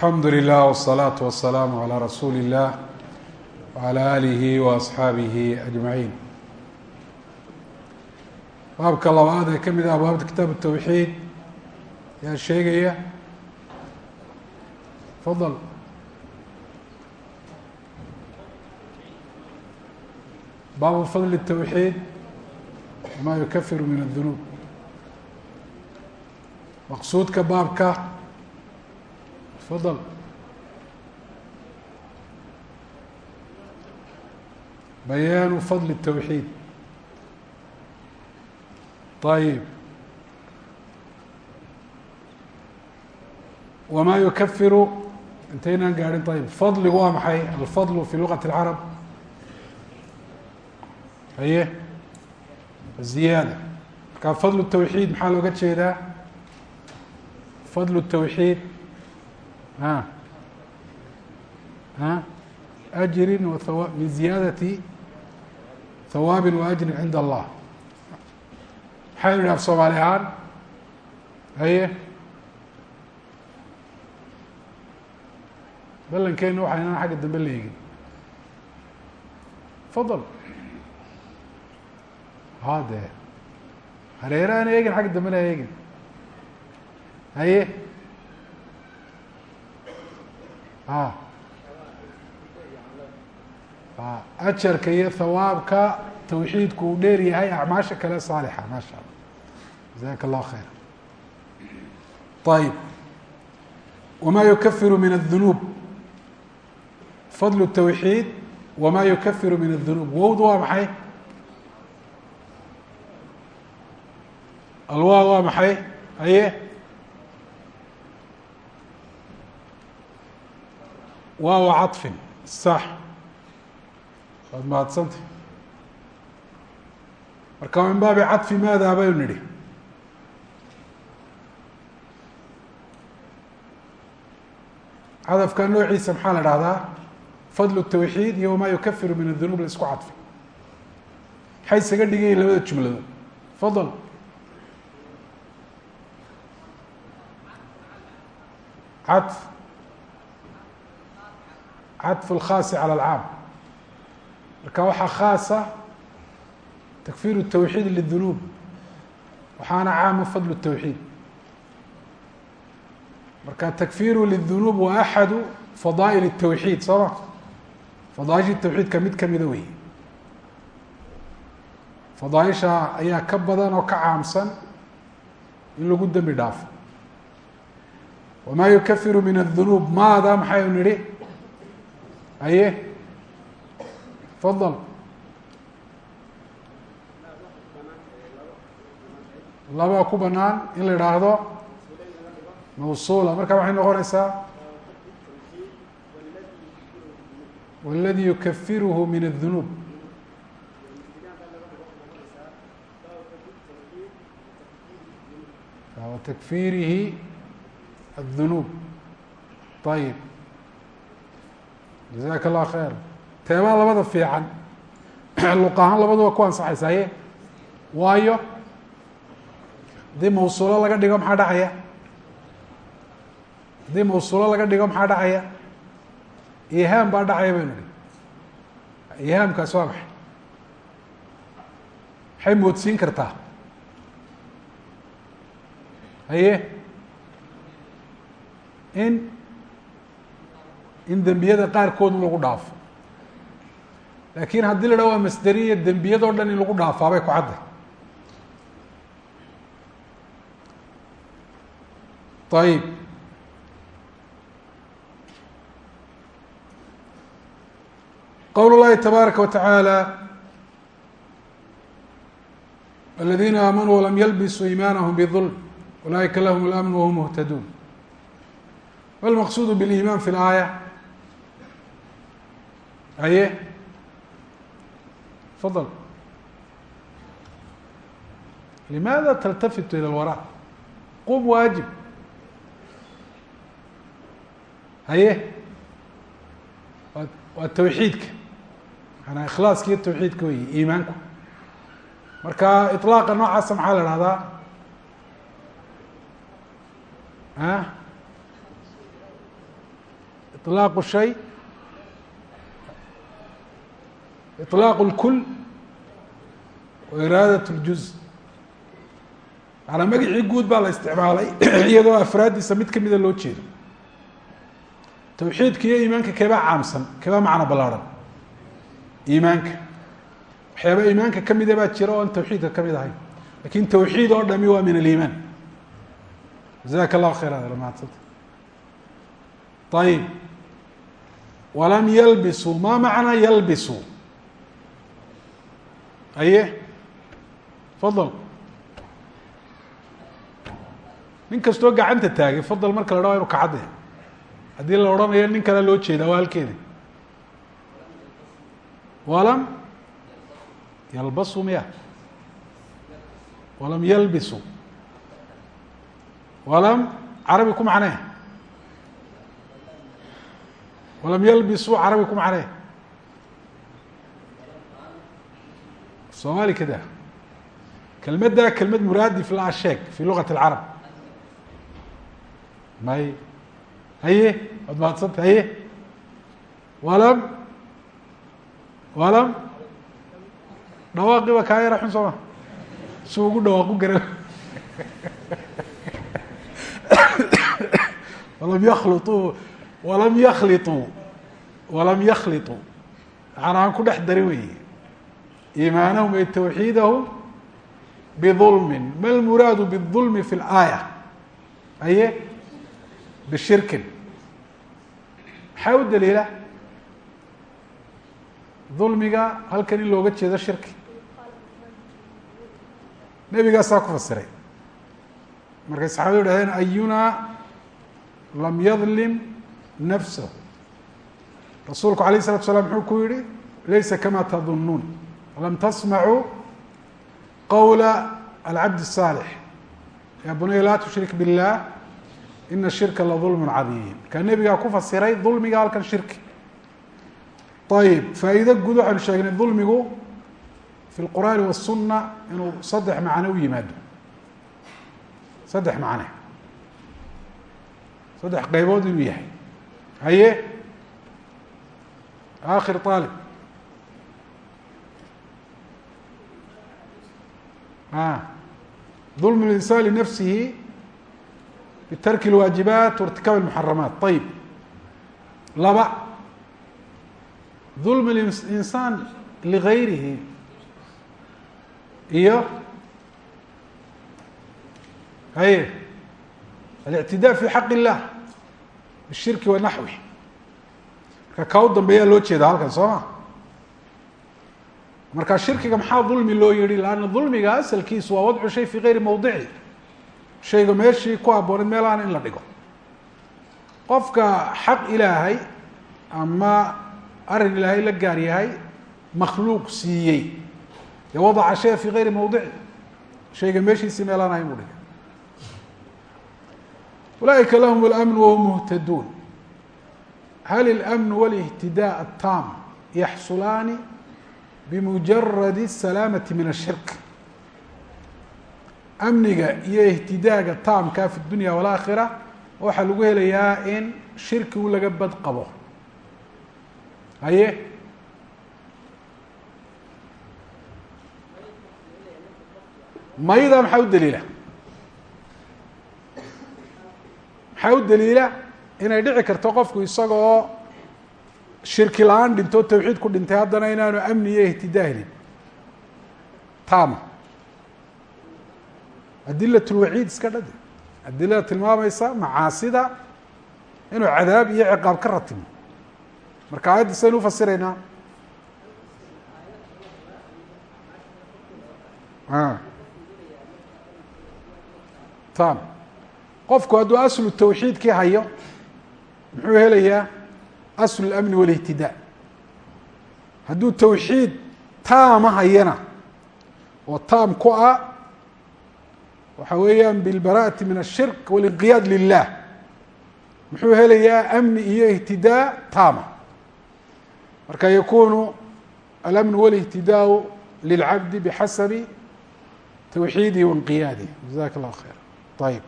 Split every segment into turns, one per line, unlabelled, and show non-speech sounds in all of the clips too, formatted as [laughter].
alxamdu lilah wالsalaaةu wasalaamu calaa rasuuli اllah wعalى alihi waasxaabihi ajmaciin baabka labaad ee ka mid ah abwaabta kitaab الtawxiid yaa sheegaya fadl baabu fadl الtawxiid wama yukafiru min الdunuub maqsuudka baabka fadl bayaanu fadl الtawxiid ayib wama yukafiru intaynaan gaadhin ayib fadligu waa maxay alfadlu fi luqati اlcarab haye ziyaada marka fadl الtawxiid maxaa looga jeedaa fadl الtawxiid wa min ziyaadati hawaabi wa ajri cinda allah. Maxaynu idhi af soomaali ahaan haye. Balankeena waxa inaan xagga dambe la eegin fadl ha de hareere aan eegin xagga dambena eegin. Haye a a ajarka iyo hawaabka tawxiidku uu dheer yahay acmaasha kale saalixa maasha alla jazaaka allahu khayra ayib wama yukafiru min aلdunuub fadlu tawxiid wama yukafiru min aلdunuub wowdu waa maxay? Alwa waa maxay? Aye waawa caطfin sax waad mahadsanta marka min baabi caطfi maada baynu nidhi cadafka noociisa maxaa la dhahdaa fadl الtawxiid iyo wama yukafiru min الdunuub la isku cadfi maxay isaga dhigayiin labada jumladood fadl caطf caطf اlkhaasi calى اlcaam marka waxaa khaasa takfir الtawxiid liلdunuub waxaana caama fadl الtawxiid marka takfiru liلdunuub wa axadu fadaa'il الtawxiid soo ma fadaaisha tawxiidka mid kamida wey fadaaisha ayaa ka badan oo ka caamsan in lagu dembi dhaafo wama yukafiru min الdunuub maada maxaynu nidhi aye fadl laba ku banaan in la idhaahdo mawsuula marka waxay noqonaysaa wاladi yukafiruhu min الdunuub takfirihi الdunuub ayib jazaka اllah khayr teebaa labada fiican. [clears throat] Luq ahaan labaduba ku ansaxaysa aye waayo haddii mawsuulo laga dhigo maxaa dhacaya? Haddii mawsuulo laga dhigo maxaa dhacaya? Ihaam baa dhacaya baynu nihi ihaamkaas waa maxay? Maxay moodsiin kartaa? Haye? In in dembiyada qaarkood lagu dhaafo laakin haddii la dhaho waa masderiya dembiyadoo dhan in lagu dhaafaabay ku cadday ayib qowl اllahi tabaaraka wa taعaalى aladiina aamanuu walam yalbisuu iimaanahum bظulm ulaئika lahm اlamn whm muhtaduun ma lmaqsuud bاliimaan fi اlaaya aye fadl limaada taltafitu ilى اlwara qum waajib haye waa waa tawxiidka maanaa ikhlaaska iyo tawxiidka wey iimaanku marka iطlaaqa noocaasa maxaa la dhahdaa a iطlaaqu shay iطlaaqu اlkul wa iraadat اljuz maanaa magacii guud baa la isticmaalay iyadoo afraaddiisa mid kamida loo jeedo tawxiidka iyo iimaanka keebaa caamsan keebaa macno ballaarhan iimaanka waxyaaba iimaanka kamida baa jira oo aan tawxiidka kamid ahayn lakin tawxiid oo dhami waa min aliimaan jazaka allahu khayr adal mahadsanta ayib walam yalbisuu ma macnaa yalbisuu aye. Fadal nin kastoo gacanta taagay fadal marka la dhaho inu kacadde haddii la odhanayo nin kale loo jeeda waa halkeeda walam yalbasuu miya. Walam yalbisuu walam carabi ku macnee? Walam yalbisuu carabi ku macnee somaali kada kelmadda kelmad muraadif la sheeg fi lugat اlcarab may haye waad mahadsanta haye. Walam walam dhawaaqiba kaa yara xun sooma su ugu dhawaaqu gara. Walam yakliuu walam yakliuu walam yakliuu aan ku dhex darin weyi iimaanahum ay tawxiidahum bظulmin ma lmuraadu bالظulmi fi اlaaya aye bishirkin maxaa u daliila dulmiga halkan in looga jeedo shirki nebigaasaa ku fasiray markay saxaabadu dhahdeen ayunaa lam yadlim nafsahu rasuulku alayه الsalatu slam muxuu ku yihi laysa kama tadunuun lam tasmacuu qowla alcabd الصaalix ya bunaya laa tushrik biاllah ina shirka la dulm cadiim markaa nebigaa ku fasiray dulmiga halkan shirki ayib faa'iide guud waxaynu sheegnay dulmigu fi lqur'aani waالsuna inuu saddex macne u yimaado saddex macne saddex qeybood inuu yahay haye akhir aalib dulm اlinsan linafsihi bitarki اlwaajibaat wairtikaab اlmuxaramaat ayib laba dulm اlinsaan ligayrihi iyo haye alictidaa fi xaq illah bishirki wa naxwi marka kaa u dambeeyaa loo jeeda halkan soo ma marka shirkiga maxaa dulmi loo yihi lanna dulmiga asalkiisu waa wadcu shay fi gayri mawdici shayga meeshii ku habbooneed meel aan in la dhigo qofka xaq ilaahay ama arrin ilaahay la gaar yahay makhluuq siiyey dee wadaca shaya fi gayri mawdici shayga meeshiisii meel aan ahayn buu dhigay ulaaئika lahm اlأmn whm muhtaduun hal اlأmn wاlاhtidaء الtam yaxsulaani bimujaradi asalaamati min ashirk amniga iyo ihtidaaga taamka fi dunya walaakhira waxaa lagu helayaa in shirki u laga bad qabo haye mayda maxaa u daliila maxaa u daliila inay dhici karto qofku isagaoo shirki la'aan dhinto tawxiid ku dhintay haddana inaanu amni iyo ihtidaa helin tama adilat lwaciid iska dhade adilada tilmaamaysa macaasida inuu cadaab iyo ciqaab ka ratimo marka aayadda saynu ufasiraynaa tam qofku hadduu aslu tawxiidkii hayo muxuu helayaa aslu اlamni wاlihtidaa hadduu tawxiid taama hayana oo taam ku ah waxa weeyaan bilbara'ati min الshirk waاlinqiyaad lilah muxuu helayaa amni iyo ihtidaa taama marka yakunu alamn wاlihtidaau lilcabdi bixasabi twxiidihi wainqiyaadihi jazaka اllah khayr ayb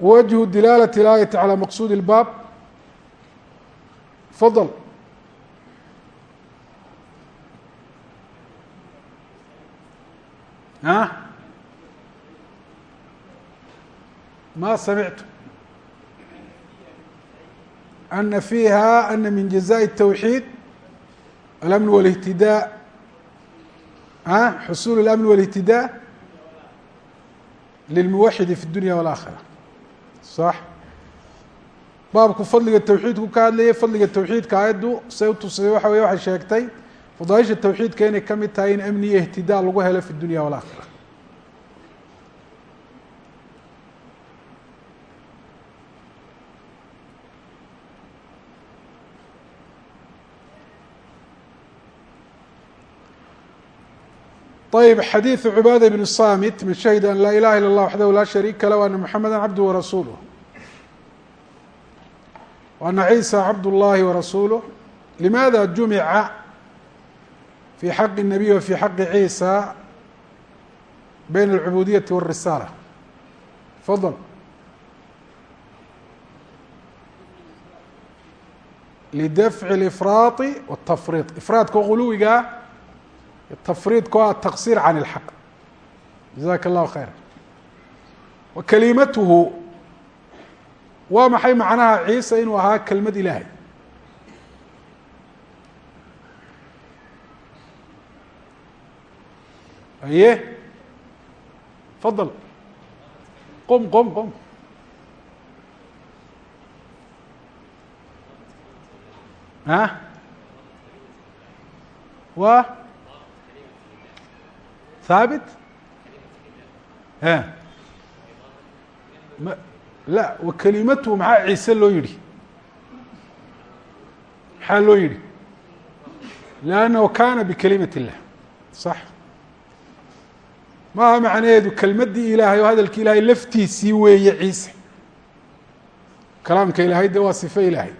wجه dilaalة الآية عalى maqsud الbاb fadl a ma samictu ana fiiha ana min jaزاء التwxيid الأmن والاهtidاء xصuل الأmن والاهtidاء للmuwaxidi في الdunya والآkhرة صح baabku fadliga tawxiidku ka hadlayay fadliga tawxiidka aayaddu say u tusisay waxa wey waxay sheegtay fadaaisha tawxiidka inay ka mid tahay in amni iyo ihtidaa lagu helo fi dunya walaakira ayb xadiidu cubaada bn samit min shahid an laa ilaha ila اllah waxdahu laa shariika lah ana muxameda cabdu warasuuluh وأن عيسى عبد الله ورسuله لماذا جuمعa في حق النبي وفي حق عيسى بين العبودية والرسالة فضل لدفع الإفراط والتفريط إفراadka غuluwiga تفريidka o التقصير عن الحق جزاك الله خيرا وكلiمته waa maxay macnaha ciise inuu ahaa kelmad ilaahay? Aye fadal. Qom qom qom a wa haabit ma la wa kelimatu maxaa ciise loo yihi maxaa loo yihi lannahu kana bikelimat illah sax. Maaha macnaheedu kelmaddii ilaahay oo hadalki ilaahay laftiisii weeye ciise. Kalaamka ilaahay de waa sife ilaahay.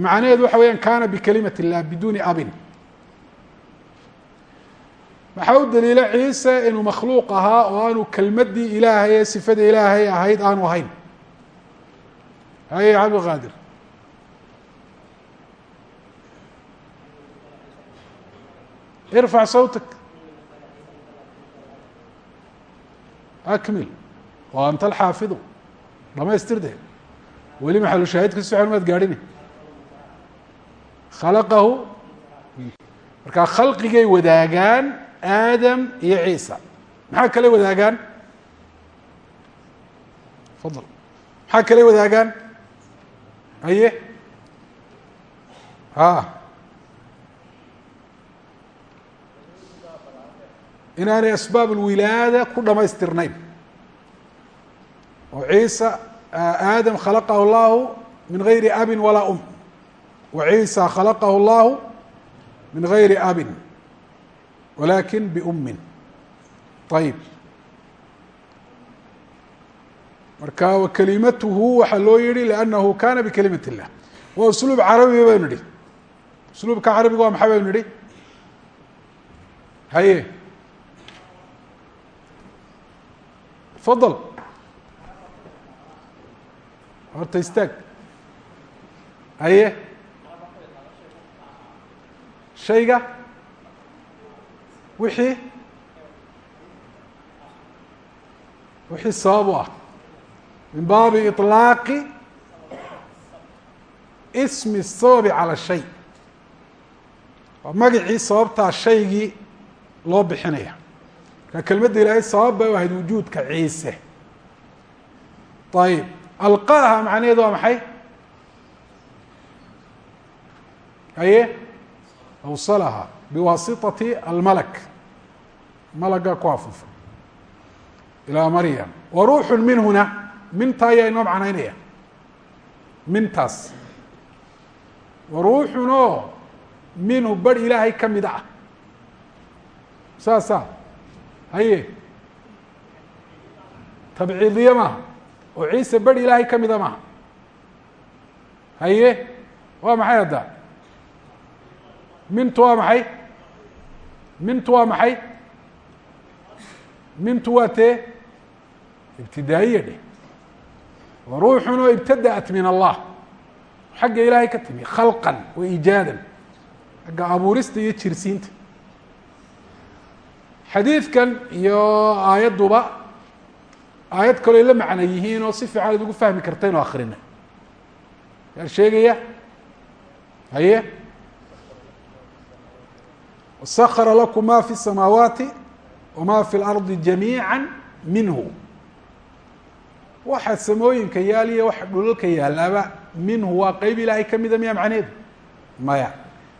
Macnaheedu waxa weyaan kana bikelimat illah biduni abin maxaa u daliila ciise inuu makhluuq ahaa oo aanu kelmaddii ilaahay ee sifada ilaahay ahayd aanu ahayn? Haye cabdiqaadir irfac sawtak akmil. Wa anta alxaafidu. Dhamaystir de weli maxalu shaahidka si xon maad gaadhine khalaqahu. Markaa khalqigay wadaagaan aadam iyo ciisa maxaa kale wadaagaan fadal maxaa kale wadaagaan aye a inaanay asbaab اlwilaada ku dhamaystirnayn oo ciisa aadam khalaqahu اllahu min gayri abin walaa um wa ciisa khalaqahu اllahu min gayri abin walakin biumin ayib marka wakalimatuhu waxaa loo yihi liannahu kana bikalimat illah waa usluub carabiga baynu nihi usluubka carabiga waa maxay baynu nihi haye fadal horta istaag haye shayga wixii wixii sabab u ah. Min baabi iطlaaqi ismi sababi calى shay. Waa magacii sababtaa shaygii loo bixinaya. Marka kelmadda ilaahay sabab bay ahayd wujuudka ciise. Ayib alqaaha macnaheedu waa maxay? Haye? Awsalaha biwaasitati almalak malaga ku afuufa ilaa maryam wa ruuxu minhuna minta ayaa inoo macnaynaya mintaas wa ruuxun oo minhu barh ilaahay ka mida ah saasa haye tabciidiye maaha oo ciise barh ilaahay ka mida maaha haye waa maxay hadda mintu waa maxay mintu waa maxay? Mintu waa tee? Ibtidaa'iya dheh wa ruuxun oo ibtada'at min allah. Xagga ilaahay ka timi khalqan wa iijaadan xagga abuurista iyo jirsiinta. Xadiidkan iyo aayadduba aayad kaloo ay la macno yihiin oo si fiican ad ugu fahmi karta inu akrina yaa sheegaya? Haye wasakara lakum ma fi الsamaawaati wama fi اlardi jamiica minhu waxa samooyinka yaal iyo waxa dhulalka yaalaaba minhu waa qeyb ilaahay kamida miya macneedu maya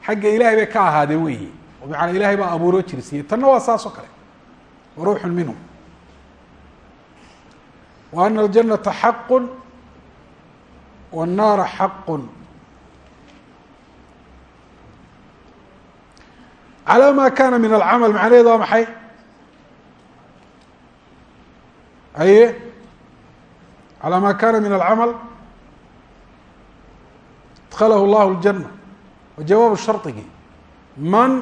xagga ilahay bay ka ahaadeen weyi oo macanaa ilahay baa abuuro jirsiiyey tanna waa saas oo kale wa ruuxun minhu wa ana aljanata xaqu wالnaara xaqu calaa ma kaana min alcamal macnaheed waa maxay? Aye calaa ma kana min alcamal? Adkhalahu llahu ljana wa jawaabu sharigi man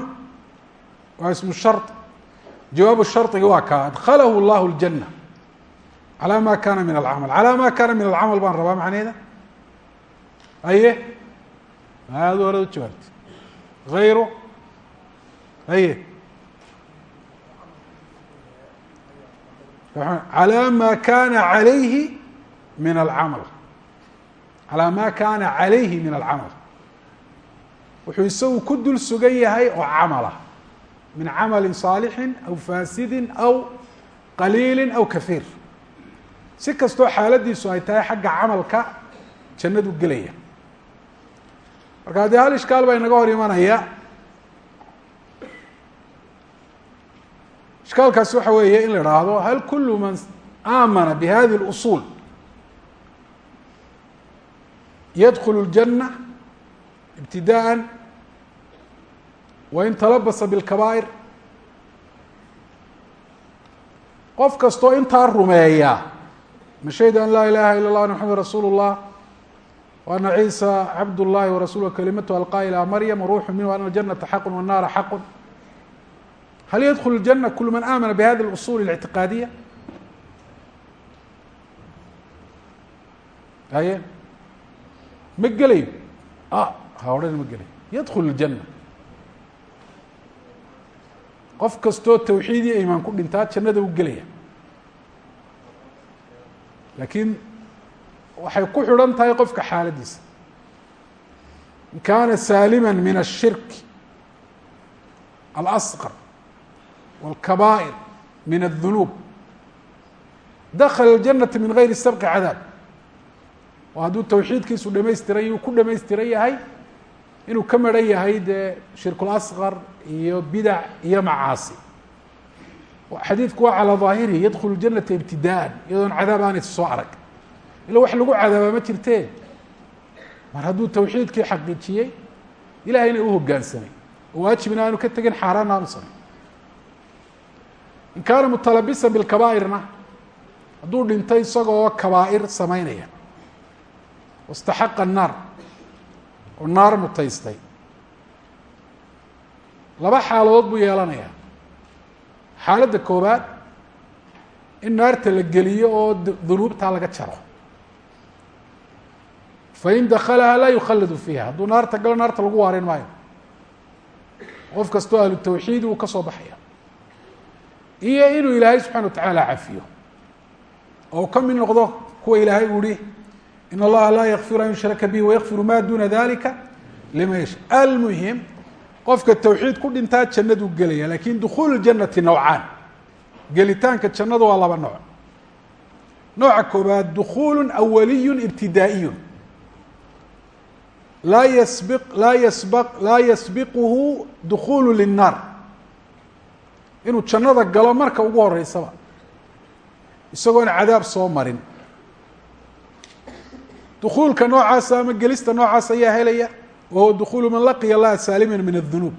waa ismu shar jawaabu sharigi waa kaa. Adkhalahu llahu ljana calaa ma kana min alcamal. Calaa ma kana min alcamal baan rabaa macnaheeda aye aada hore u jawaabtay ayru haye calى ma kana عalayhi min alcamal calى ma kana عalayhi min alcamal wuxuu isagu ku dul sugan yahay oo camala min camali صaalixi aw faasidi aw qaliili aw kahiir si kastoo xaaladiisu ay tahay xagga camalka jannadu gelaya marka haddii hal ishkaal baa inaga hor imanaya ishkaalkaasi waxa weeye in la idhaahdo hal kulu man aamana bihadi اlusul yadkulu اljana ibtidaءa wain talabasa biاlkabaa'ir qof kastoo intaa rumeeya mashahida an laa ilaha ila اllah ana maxamed rasuulu الlah wa ana ciisa cabd اllahi warasuluh kalimatu alqa ilى maryam waruuxu minhu ana aljanata xaqu wالnaara xaqu hal ydkل الجنة kul man amana bhadi الأصul الاعtiqاadiya aye ma gelayo ha odhan ma gelayo ydkل الجنة qof kastoo tawxiid iyo imaan ku dhintaa jannada u gelaya lakiin waxay ku xidhan tahay qofka xaaladiisa in kana salima min الshirk الأصqر والكبائر من الذنوب دkل الجنة من غيri سبق عdاaب oo hadduu twxiidkiisu dhamaystiran uu ku dhamaystiran yahay inuu ka maran yahay dee shirكuلأصغر iyo bidaع iyo macaasi xadiidku waa calى ظaahirihi ydkل الجنaةa ابtidاءa iyadoon cadaab aanaysa soo arag ila wax lagu cadaaba ma jirte mar hadduu twxiidkii xaqiijiyey ilahayna u hogaansamay oo waajibna aanu ka tegin xaaraana aanu samay in kaana mutalabisa bilkabaa'irna hadduu dhintay isagoo kabaa'ir samaynaya. Wastaxaqa annaar oo naar mutaystay. Laba xaaladood buu yeelanayaa. Xaaladda koobaad in naarta la geliyo oo dunuubtaa laga jaro. Fain dakalaha laa yukhalladu fiiha hadduu naarta galo naarta lagu waarin maayo. Qof kastoo ahlu tawxiid uu ka soo baxaya iyo inuu ilaahay subxana watacaala cafiyo. Oo ka mid noqdo kuwa ilaahay uu ihi in allaha laa yakfiru an yushraka bihi wayakfiru ma duna dalika lima yasha. Almuhim qofka tawxiid ku dhintaa jannaduu gelaya laakiin dukuulu janati nowcaan gelitaanka jannada waa laba nooc. Nooca koobaad dukuulu awaliyu ibtidaa'iyu laa yasbi laa yasbaq laa yasbiquhu dukuulu linnaar inuu jannada galo marka ugu horeysaba isagoon cadaab soo marin. Dukuulka noocaasa ama gelista noocaas ayaa helaya wahuwa dukuulu man laqiya allaha saaliman min adunuub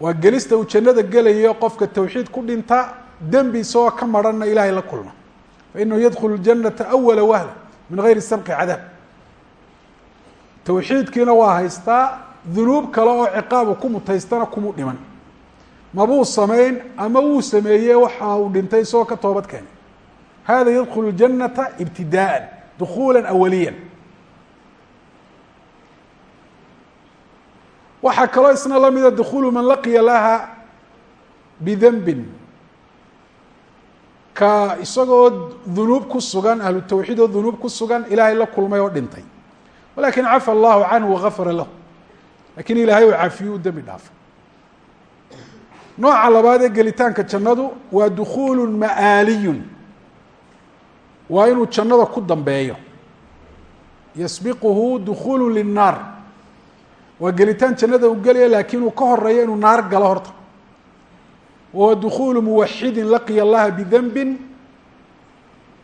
waa gelista uu jannada gelayo qofka tawxiid ku dhinta dembi isagoo ka maranna ilaahay la kulma. Fainahu yadkulu janata awala wahla min gayri sabqi cadaab. Tawxiidkiina waa haystaa dunuub kale oo ciqaabu ku mutaystana kumu dhiman mabuu samayn ama wuu sameeye waxa uu dhintay isagoo ka toobad keenay hada yadkulu janata ibtidaaan dukuula awaliyan. Waxaa kaloo isna la mida dukulu man laqiya laha bidanbin ka isagoo dunuub ku sugan ahlu tawxiid oo dunuub ku sugan ilaahay la kulmay oo dhintay. Walakin cafa allahu canhu wagafara lahu. Lakin ilaahay oo caafiye u dembi dhaafay nooca labaad ee gelitaanka jannadu waa dukuulu ma'aaliyun. Waa inuu jannada ku dambeeyo. Yasbiquhu dukuulu linnaar. Waa gelitaan jannada u gelaya laakiin uu ka horeeyo inuu naar galo horta. Wahuwa dukuulu muwaxidin laqiya allaha bidanbin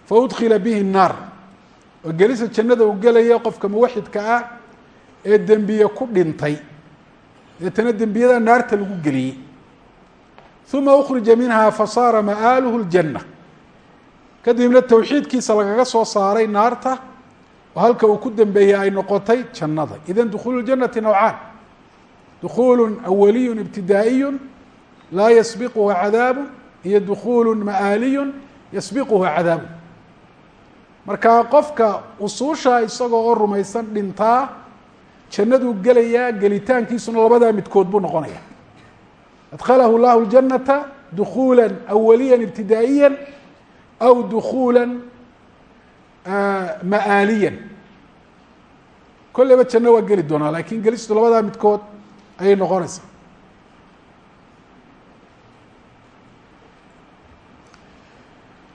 faudkila bihi الnaar oo gelisa jannada u gelaya qofka muwaxidka ah ee dembiye ku dhintay. Deetana dembiyada naarta lagu geliyey uma ukhrija minha fasaara maaaluhu اljanna kadibna towxiidkiisa lagaga soo saaray naarta oo halka uu ku dembeeyey ay noqotay jannada. Idan dukhulu janati nowcaan dukuulu awaliyu ibtidaa'iyu laa yasbiquhu cadaabu iyo dukuulu ma'aaliyu yasbiquhu cadaabu marka qofka usuusha isagoo oo rumaysan dhintaa jannaduu gelayaa gelitaankiisuna labadaa midkood buu noqonaya adkhalahu llahu ljanata dukuula awaliya ibtidaa'iya aw dukuula ma'aaliya kolleyba janno waa geli doonaa laakiin gelistu labadaa midkood ayay noqonaysaa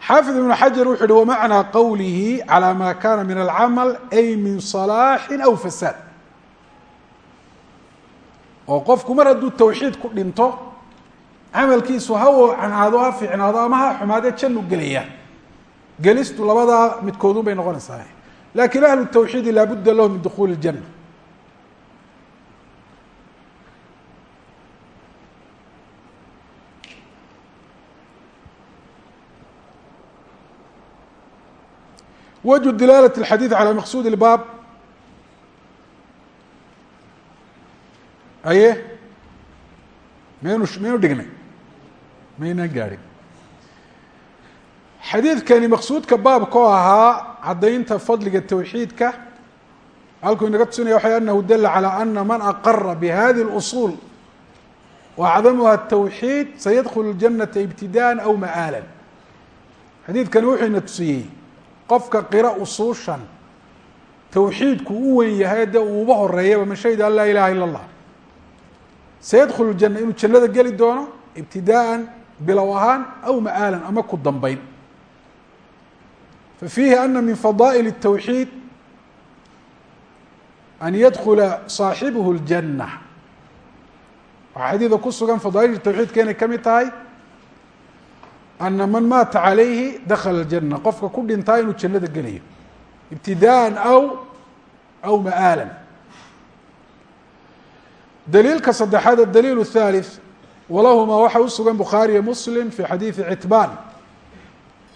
xaafid ibn xajar wuxu uhi wamacnaa qowlihi calى ma kana min alcamal ay min صalaaxi aw fasaad oo qofku mar hadduu tawxiid ku dhinto camalkiisu ha wacnaado ha fiicnaado ama ha xumaadee jannu gelaya gelistu labadaa midkoodun bay noqonaysaa lakin ahlu tawxiidi laabudda lahu min dukuuli اljana wجه dilaalة الxadيiث عalى maqsud الbaab aye maynu maynu dhignay maynaan gaadhin xadiidkani maqsuudka baabka oo ahaa caddaynta fadliga towxiidka halkuu inaga tusinaya waxay anahu dala calى ana man aqara bhadi الأصuul وأcdamuha التwxiid sayadkل الجanaةa ibtidاءa aw ma'aala xadiidkani wuxuu ina tusiyey qofka qira usuushan towxiidku u weyn yahay dee uuba horeeyaba man shahida an laa ilaha ila اllah sayadkhulu ljana inuu jannada geli doono ibtidaءa bilow ahaan aw ma'aalan ama ku dambeyn fafiihi ana min fadaa'il الtowxiid an yadkula صaaxibuhu اljanة waxaa xadiida ku sugan fadaaisha towxiidka inay ka mid tahay ana man maata calayhi dakala اljana qofka ku dhintaa inuu jannada gelayo ibtidaءa aw aw ma'aala daliilka saddexaad adaliil الthalith walahumaa waxa u sugan bukhaariyo muslim fi xadiidi citbaan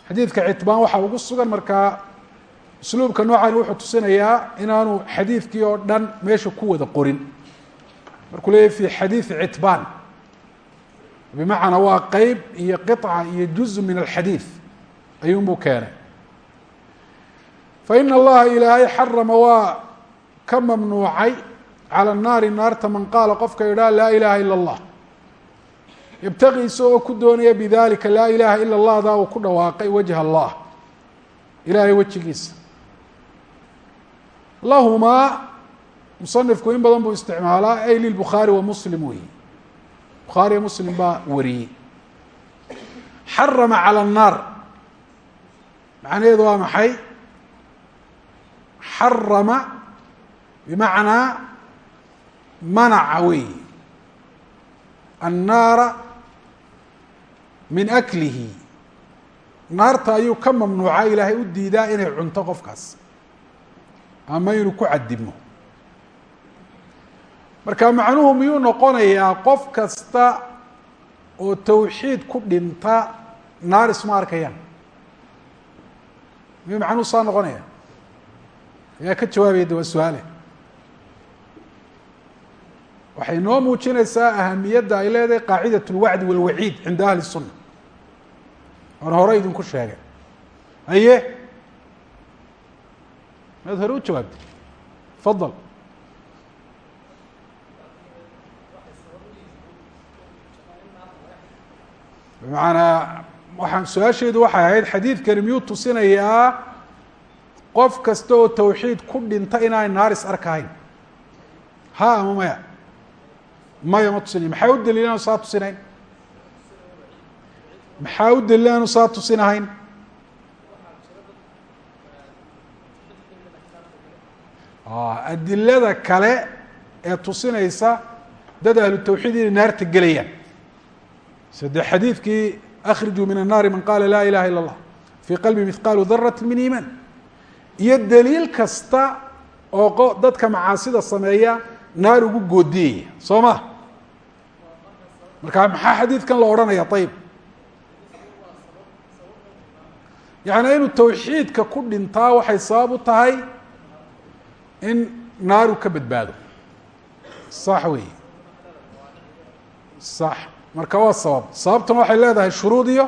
xadiidka citbaan waxaa ugu sugan markaa usluubka noocan wuxuu tusinayaa inaanu xadiidkii oo dhan meesha ku wada qorin markuu leeyahy fi xadiidi citbaan bimacnaa waa qeyb iyo qiطca iyo juz min alxadiid ayuunbuu keenay faina allaha ilaahay xarama waa ka mamnuucay calى الnaari naarta man qaala qofka idhaa laa ilaha ilا اllah yabtaqi isagoo ku doonaya bidalika laa ilaaha ila allahda uu ku dhawaaqay wajha allah ilaahay wejigiisa lahumaa musanifku in badan buu isticmaalaa ay lilbukhaari wa muslim weyi bukhaari iyo muslim baa wariyey xarama cala annaar macnaheedu waa maxay xarama bimacnaa manaca wey annaara min aklihi naarta ayuu ka mamnuuca ilaahay u diidaa inay cunto qofkaas ama inuu ku cadibmo marka macnuhu miyuu noqonayaa qof kasta oo tawxiid ku dhinta naar isma arkayaan miyuu macnuhu saa noqonaya ayaa ka jawaabaya de waa su-aale waxay noo muujinaysaa ahamiyadda ay leedahay qaacidaة اlwacdi wاlwaciid cinda ahli الsuna aan hore idinku sheegay aye. Maad hore u jawaabta fadal bmacanaa waxaan su'aasheedu waxay ahayd xadiidkani miyuu tusinayaa qof kasta oo tawxiid ku dhinta inaanay naaris arkahayn ha ama maya? Maya ma tusinay maxay u daliilan oo saa tusinayn? maxaa u daliil aanu saa tusinahayn adilada kale ee tusinaysa dad ahlu tawxiid inay naarta gelayaan sade xadiidkii akrijuu min الnaari man qala laa ilaha ilا اllah fii qalbi mihqaalu darati min iimaan iyo daliil kasta oo dadka macaasida sameeya naar ugu goodiyaya soo ma marka maxaa xadiidkan la odhanaya ayib yacnii inuu tawxiidka ku dhintaa waxay sabab u tahay in naaru ka badbaado. Sax wey sax. Marka waa sabab. Sababtuna waxay leedahay shuruud iyo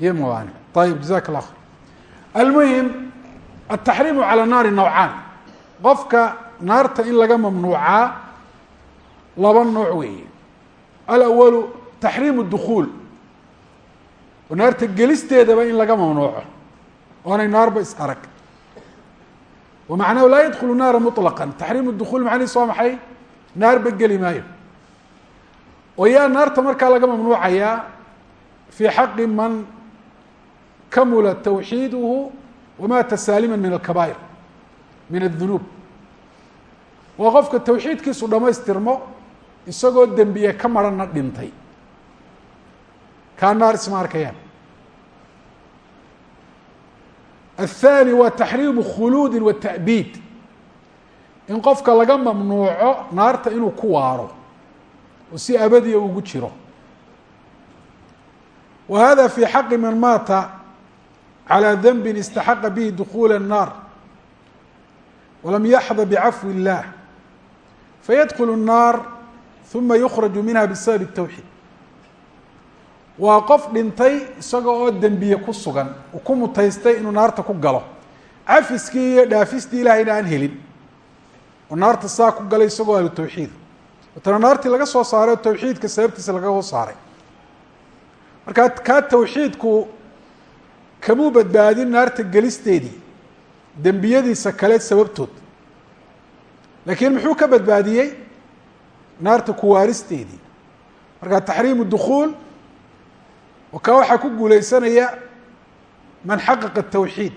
iyo mawaanic ayib jazaak allah kar almuhim altaxriimu calى naari nawcaan. Qofka naarta in laga mamnuucaa laba nooc weeye. Alawalu taxriimu dukuul oo naarta gelisteedaba in laga mamnuuco. Oonay naarba is arag. Wa laa yadkulu naara muطlaqan taxriimu dukuul macnihiis waa maxay? Naarba geli maayo. Oo yaa naarta markaa laga mamnuucayaa? Fii xaqi man kamula tawxiiduhu wamaata saalima min alkabaa'ir min adunuub waa qofka tawxiidkiisu dhamaystirmo isagoo dembiye ka marana dhintay. Kaa naar isma arkayaan aلthani waa taxriimu khuluudi wa ta'biid in qofka laga mamnuuco naarta inuu ku waaro oo si abadiya ugu jiro wa hada fi xaqi man maata calى danbi istaxaqa bihi dukula الnaar walam yaxda bicafwi اllah fayadkul الnaar uma yukraju minha bisabab الtawxiid waa qof dhintay isaga oo dembiye ku sugan ku mutaystay inuu naarta ku galo. Cafiskii iyo dhaafistii ilahayna aan helin. Oo naarta saa ku galay isagoo ahlu tawxiid. Watana naartii laga soo saaray oo tawxiidka sababtiisa laga saaray. Marka kaa tawxiidku kamuu badbaadin naarta gelisteedii dembiyadiisa kale sababtood. Laakiin muxuu ka badbaadiyey? Naarta kuwaaristeedii marka taxriimu dukuul oo kaa waxaa ku guuleysanaya man xaqaqa tawxiid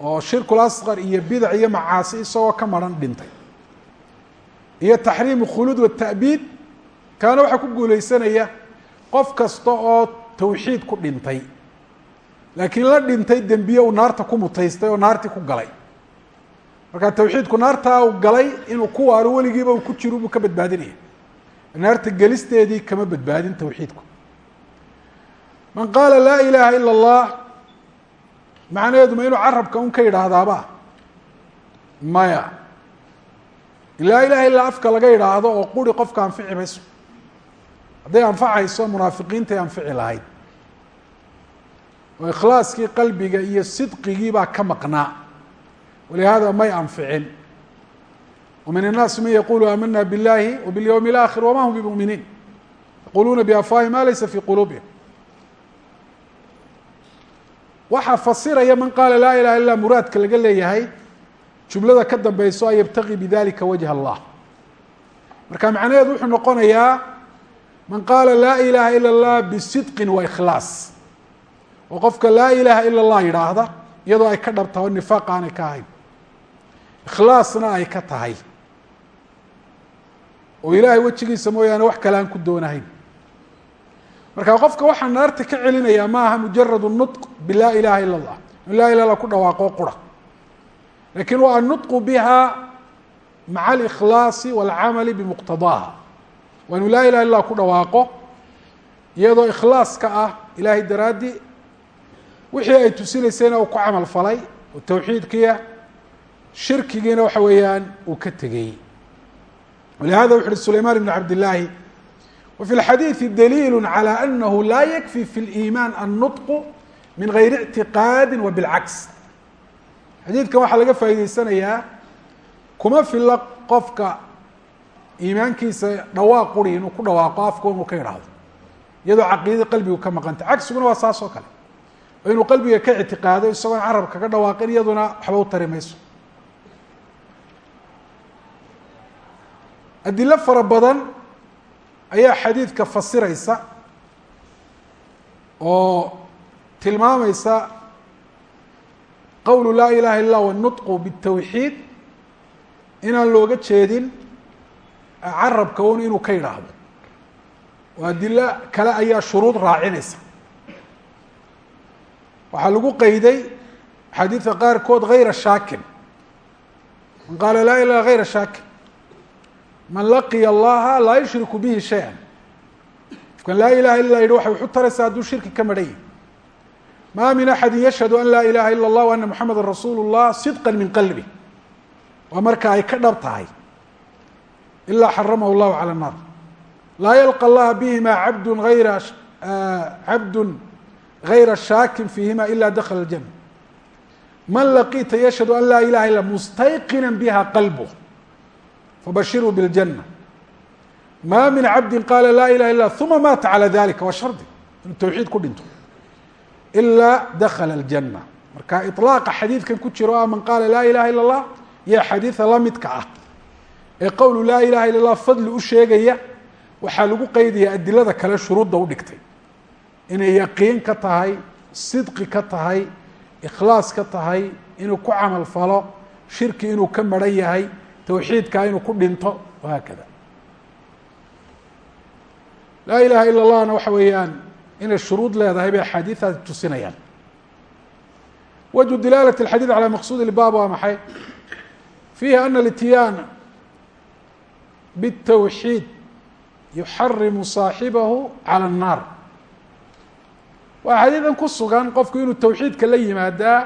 oo shirkul asqar iyo bidac iyo macaasi isagoo ka maran dhintay iyo taxriimu khuluud wata'biid kaana waxaa ku guuleysanaya qof kasta oo tawxiid ku dhintay laakiin la dhintay dembiye uu naarta ku mutaystay oo naartii ku galay. Marka tawxiidku naartaa uu galay inuu ku waaro weligiiba uu ku jiro buu ka badbaadinaya. Naarta gelisteedii kama badbaadin tawxiidku man qaala laa ilaaha ila اllah macnaheedu ma inuu carabka un ka yidhaahdaaba maya laa ilaha illaa afka laga yidhaahdo oo quri qofka anfici mayso hadday anfacayso munaafiqiintay anfici lahayd oo ikhlaaskii qalbiga iyo sidqigii baa ka maqnaa walihada may anficin وmin الnaasi man yaqulu aamana biاllahi وbاlyوم الآkhir wma hm bmuminiin yaquluuna bafwahi ma laysa fi quluubihim waxaa fasiraya man qaala laa ilaha illa muraadka laga leeyahay jumlada ka dambeyso an yabtaqi bidalika wajha allah. Marka macnaheedu wuxuu noqonayaa man qaala laa ilaaha ila اllah bisidqin wa ikhlaas. Oo qofka laa ilaaha ila اllah yidhaahda iyadoo ay ka dhabtaho nifaaq aanay ka ahayn. Ikhlaasna ay ka tahay. Oo ilaahay wejigiisa mooyaane wax kale aan ku doonahayn marka qofka waxaa naarta ka celinaya ma aha mujarad nutq bilaa ilaha ila اllah in laa ilah ku dhawaaqo qura. Lakin waa annutqu biha maca alikhlaasi walcamali bimuqtadaaha. Waa inu laa ilaha illah ku dhawaaqo iyadoo ikhlaaska ah ilahay daraaddi wixii ay tusinaysayna uu ku camal falay oo tawxiidkiia shirkigiina waxa weeyaan uu ka tegey. Walihada wuxu uhi sulayman ibn cabd illaahi wfi اlxadiiثi daliil calى anahu laa yakfi fi اliimaan annutqu min gayri اctiqaadi wa bilcaks xadiidkan waxaa laga faa'idaysanayaa kuma fila qofka iimaankiisa dhawaaq quri inuu ku dhawaaqo afka inuu ka idhaahdo iyadoo caqiidada qalbigu ka maqantay cagsiguna waa saas oo kale oo inuu qalbiga ka ictiqaado isagoon carabka ka dhawaaqin iyaduna waxba u tari mayso adilo fara badan ayaa xadiidka fasiraysa oo tilmaamaysa qowlu laa ilaha illa wanutqu bitawxiid inaan looga jeedin carabka un inuu ka yidhaahdo. Oo adilo kale ayaa shuruud raacinaysa. Waxaa lagu qeyday xadiidka qaarkood gayra shaakin. Man qaala laa ilaha gayra shaakin man laqiya allaha laa yushriku bihi shay-an. Qofkan laa ilaha illa yihi waxay uxu taraysaa hadduu shirki ka madhan yahy ma min axadi yashhadu an laa ilaha ila allah ana muxameda rasuulu llah sidqan min qalbi. Waa marka ay ka dhab tahay. Ilaa xaramahu llahu cala annaar laa yalqa allaha bihima cabdun ayra cabdun غayra shaakin fiihima ila dakla اljana man laqiita yashhadu an laa ilaha illa mustayqina biha qalbu fabashiruu biاljana ma min cabdi qaala laa ilaha illa uma maata calى dalika waa shardi inuu tawxiid ku dhinto ilaa dakla اljana marka iطlaaqa xadiidkan ku jiro ah man qaala laa ilaha ila اllah iyo xadiida la midka ah ee qowlu laa ilaha illa اllah fadli u sheegaya waxaa lagu qeydaya adilada kale shuruudda udhigtay inay yaqiin ka tahay sidqi ka tahay ikhlaas ka tahay inuu ku camal falo shirki inuu ka maran yahay tawxiidka inuu ku dhinto wahaakada laa ilaha ila اllahna waxa weeyaan inay shuruud leedahay bay axaadiidaasi tusinayaan wجه dilaalة الxadيiث عalى maqsud الbab waa maxay fiihi ana اlityaana bالtwxiid yuxarimu صaaxibahu calى الnaar waa xadiidan ku sugan qofku inuu tawxiidka la yimaadaa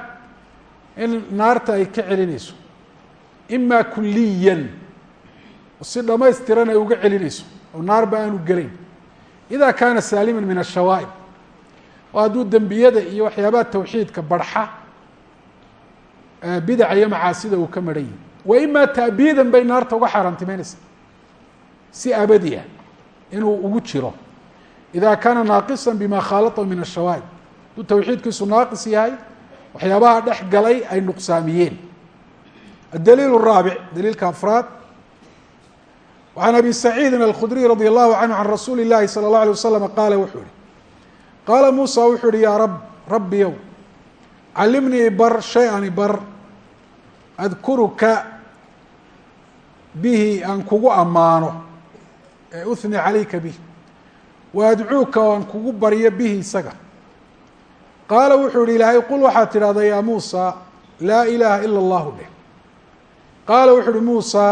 in naarta ay ka celinayso ima kuliyan si dhamaystiran ay uga celinayso oo naarba aanu gelayn. Idaa kaana saalima min ashawaaib oo hadduu dembiyada iyo waxyaabaha tawxiidka barxa bidaca iyo macaasida uu ka maran yihi wa ima taabiidan bay naarta uga xaaraantimeynaysaa si abadiya inuu ugu jiro. Ida kaana naaqisa bima khaalata min ashawaaib hadduu tawxiidkiisu naaqis yahay waxyaabaha dhex galay ay nuqsaamiyeen. الdliil الraabiع daliilka afraad وعan abi saciidi الkudriي radي الlahu canhu can rasuuli الlahi salى الlaه alيه waslm qaala wuxuu yihi qaala muusa wuxuu yihi yaa rab rabbiyow calimnii bar shay-ani bar adkuruka bihi aan kugu ammaano ee uhni calayka bih wa adcuuka oo aan kugu baryo bihi isaga qaala wuxuu yihi ilaahay qul waxaad tidhahda yaa muusa laa ilaaha ila اllahu dheh qaala wuxuu uhi muusa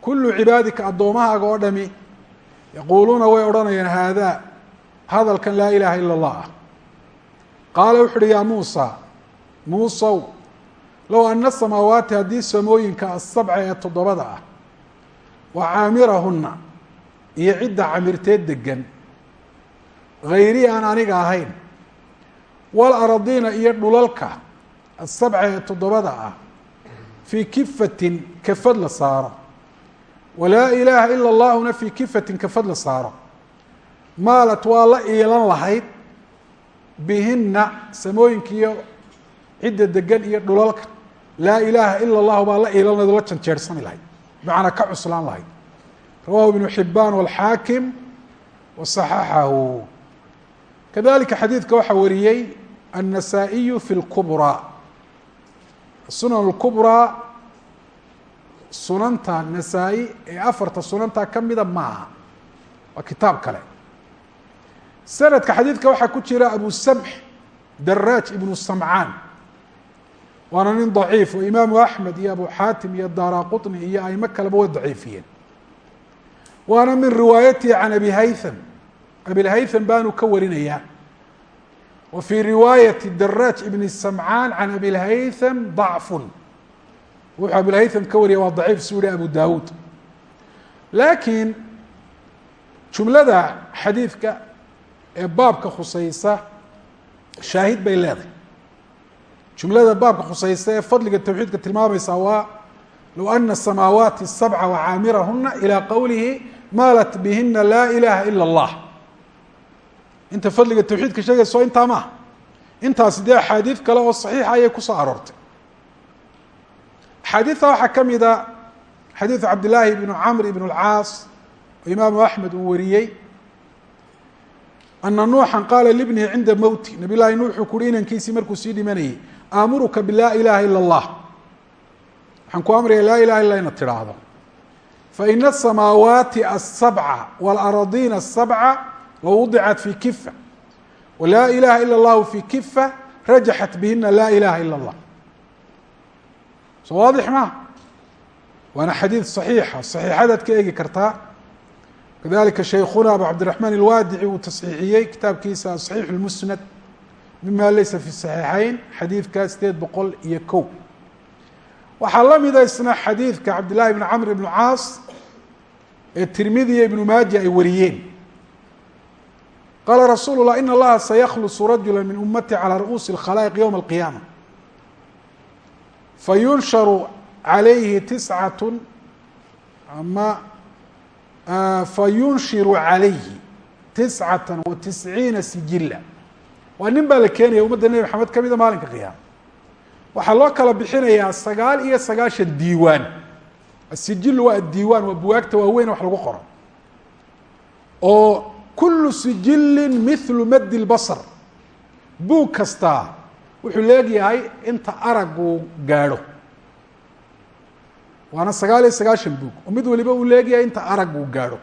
kullu cibaadika addoommahaaga oo dhami yaquuluuna way odhanayaan haadaa hadalkan laa ilaaha ila اllah ah. Qaala wuxu uhi yaa muusa muusow low ana samaawaati haddii samooyinka asabca ee toddobada ah wa caamirahunna iyo cidda camirteed degan hayrii aan aniga ahayn walaradiina iyo dhulalka asabca ee toddobada ah fii kifatin kafad la saaro walaa ilaaha ila allaahuna fii kifatin kafad la saaro maalat waa la iilan lahayd bihinna samooyinka iyo cidda degan iyo dhulalka laa ilaaha ila allahu baa la iilan lahayd oo la janjeersani lahayd bimacnaa ka cuslaan lahayd rawahu ibnu xibaan walxaakim wa saxaxahu kadalika xadiidka waxaa wariyey annasaa'iyu fi sunan اlkubraa sunanta nasaa-i ee afarta suنanta ka mida maaha waa kitaab kale. Sanadka xadiidka waxaa ku jira abu samx daraaj ibnu samcaan waana nin daciif oo imaamu axmed iyo abu xaatim iyo daara quطni iyo aimo kaleba way daciifiyeen. Waana min riwaayatihi can abi haytham. Abilhaytham baanu ka warinayaa wa fii riwaayati daraaj ibn samcaan can abilhaytham ضacfu wuxuu abilhaytham ka wariya waa daciif su yihi abu dawuud laakiin jumlada xadiidka ee baabka khuseysa shaahid bay leedahay jumlada baabka khuseysa ee fadliga tawxiidka tilmaamaysa waa low ana الsamaawaati الsabca wacaamirahuna ilى qowlihi maalat bihina laa ilaha ilا اllah inta fadliga tawxiidka sheegaysa soo intaa maaha intaasi dee axaadiid kale oo saxiixa ayay ku soo aroortay? Axaadiidta waxaa ka mida xadiidu cabdillaahi ibnu camr ibn اlcaas oo imaamu axmed uu wariyey ana nuuxan qaala libnihi cinda mowti nabiy nuux wuxuu kuhi inankiisii markuu sii dhimanayay aamuruka bilaa ilaha ila اllah waxaan ku amraya laa ilaha illa inaad tidhaahdo. Faina asamaawaati asabca waalaradiina asabca wawudicat fi kifa walaa ilaha ila اllahu fi kifa rajaxat bihina laa ilaha ila اllah soo waadix maa waana xadiid صaxiixa صaxiixadaad ka eegi kartaa kadalika shaykhuna abu cabdiraحman اlwaadici uu tasxiixiyey kitaabkiisa صaxiix اlmusnad mima laysa fi صaxiixayn xadiidka sideed boqol iyo kow waxaa la mida isna xadiidka cabd llahi bn camr ibn caas ee tirmidiya ibnu maaja ay wariyeen qaala rasuulu lah ina allaha sayaklusu rajula min ummati calaa ru'uusi اlkhalaa'iq yowma alqiyaama fayunsharu calayhi tiscatun ama ah, fayunshiru calayhi tiscatan wa tisciina sijila waa nin baa la keenaya ummadda nebi maxamed ka mida ah maalinka qiyaama waxaa loo kala bixinayaa sagaal iyo sagaashan diiwaan. Asijilu waa adiiwaan waa buwaagta waaweyn wax lagu qoro. Oo kulu sijilin mithlu madi lbasar buug kastaa wuxuu leegyahay inta aragu gaadho. Waana sagaal iyo sagaashan buug oo mid waliba uu leegyahay inta arag uu gaadho.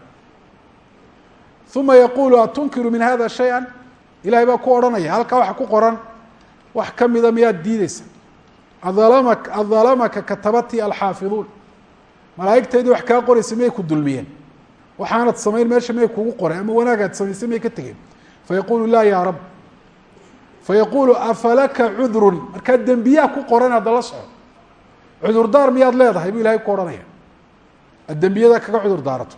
Uma yaqulu atunkiru min hada shay-a ilahay baa ku odhanaya halkaa waxa ku qoran wax kamida miyaad diideysa adalama adalamaka katabati alxaafiduun. Malaaigtaydii wax kaa qoraysa miyay ku dulmiyeen waxaanad samayn meesha miyay kugu qoray ama wanaagaad samaysay miyay ka tegeen. Fayaqulu la ya rab. Fayaqulu afalaka cudrun? Markaa dembiyaa ku qoran hadda la soco cudurdaar miyaad leedahay? Buu ilahay ku odhanaya ad dembiyada kaga cudur daarato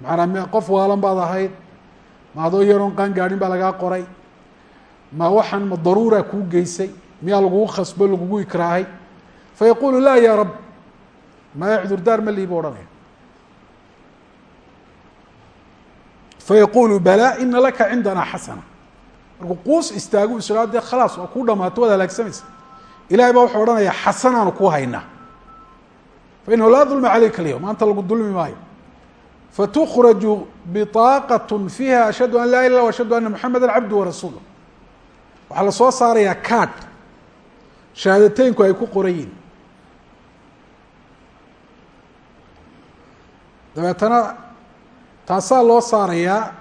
macanaa qof waalan baad ahayd ma adoo yaroon qaan gaadhin baa lagaa qoray ma waxaan ma daruura kuu geysay miyaa lagugu khasbo lagugu ikraahay fayaqulu la ya rab. Maya cudurdaar ma lii bu odhanaya fayaqulu bala ina laka cindana xasana markuu quus istaagu israa dee khalaas waa kuu dhamaato waad halaagsamaysa ilahay baa wuxuu odhanaya xasanaanu kuu haynaa fainahu laa dulma calayka alyawm maanta lagu dulmi maayo. Fatukraju biطaaqat fiiha ashhadu an laa ilah ashhadu ana muxameda cabdu warasuul waxaa la soo saarayaa kaad shahaadateynku ay ku qoran yihiin dabeetana taasaa loo saarayaa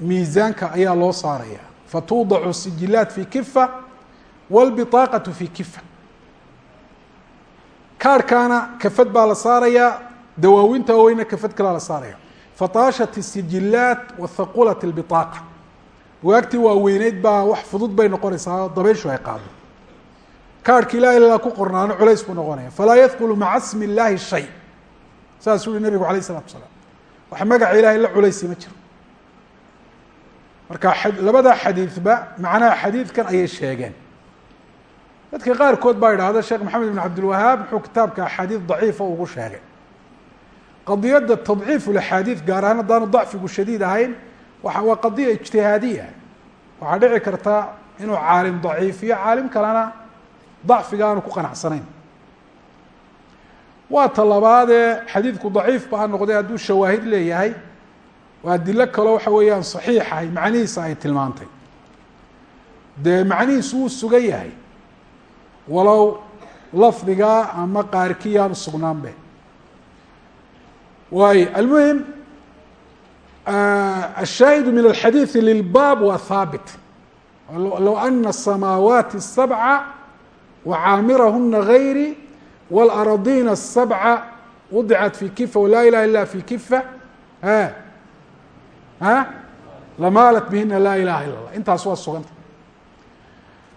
miisaanka ayaa loo saarayaa fatuudacu sijilaat fi kifa wاlbiطaaqaةu fi kifa kaarhkaana kafad baa la saarayaa dawaawinta weyna kafad kalaa la saaraya fataashat الsijilaat wahaqulat اlbiطaaqa waagtii waaweyneyd baa wax fudud bay noqonaysaa dabayshu ay qaado kaarhki ilaha ilaa ku qornaano culays buu noqonaya falaa yadkulu maca smi اllahi shay saasuu uhi nabigu alayh الsalatu asalaam wax magaca ilahay la culaysi ma jiro. Marka labada xadiidba macnaha xadiidkan ayay sheegeen. Dadka qaarkood baa idhaahda sheekh maxamed ibn cabdilwahaab muxuu kitaabka axaadiid daciifa ugu sheegay. Qadiyadda tadciif laxaadiid gaar ahaan haddaanu dacfigu shadiid ahayn waa waa qadiya ijtihaadiya. Waxaa dhici karta inuu caalim daciifiyo caalim kalena dacfiga aanu ku qanacsanayn waa ta labaadee xadiidku daciif ba ha noqday hadduu shawaahid leeyahay. Waa adilo kaloo waxa weeyaan saxiix macnihiisa ay tilmaantay. Dee macnihiisu wuu sugan yahay. Walow lafdigaa ama qaarkii yaanu sugnaanbe waayo almuhim ashaahidu min alxadiidi lilbaab waa haabit low ana asamaawaati الsabca wa caamirahuna gayri wاlأradina السabca wadicat fi kifa walaa ilaha ila fi kifa ha ha lamaalat bihina laa ilaha ila اllah intaas waa suganta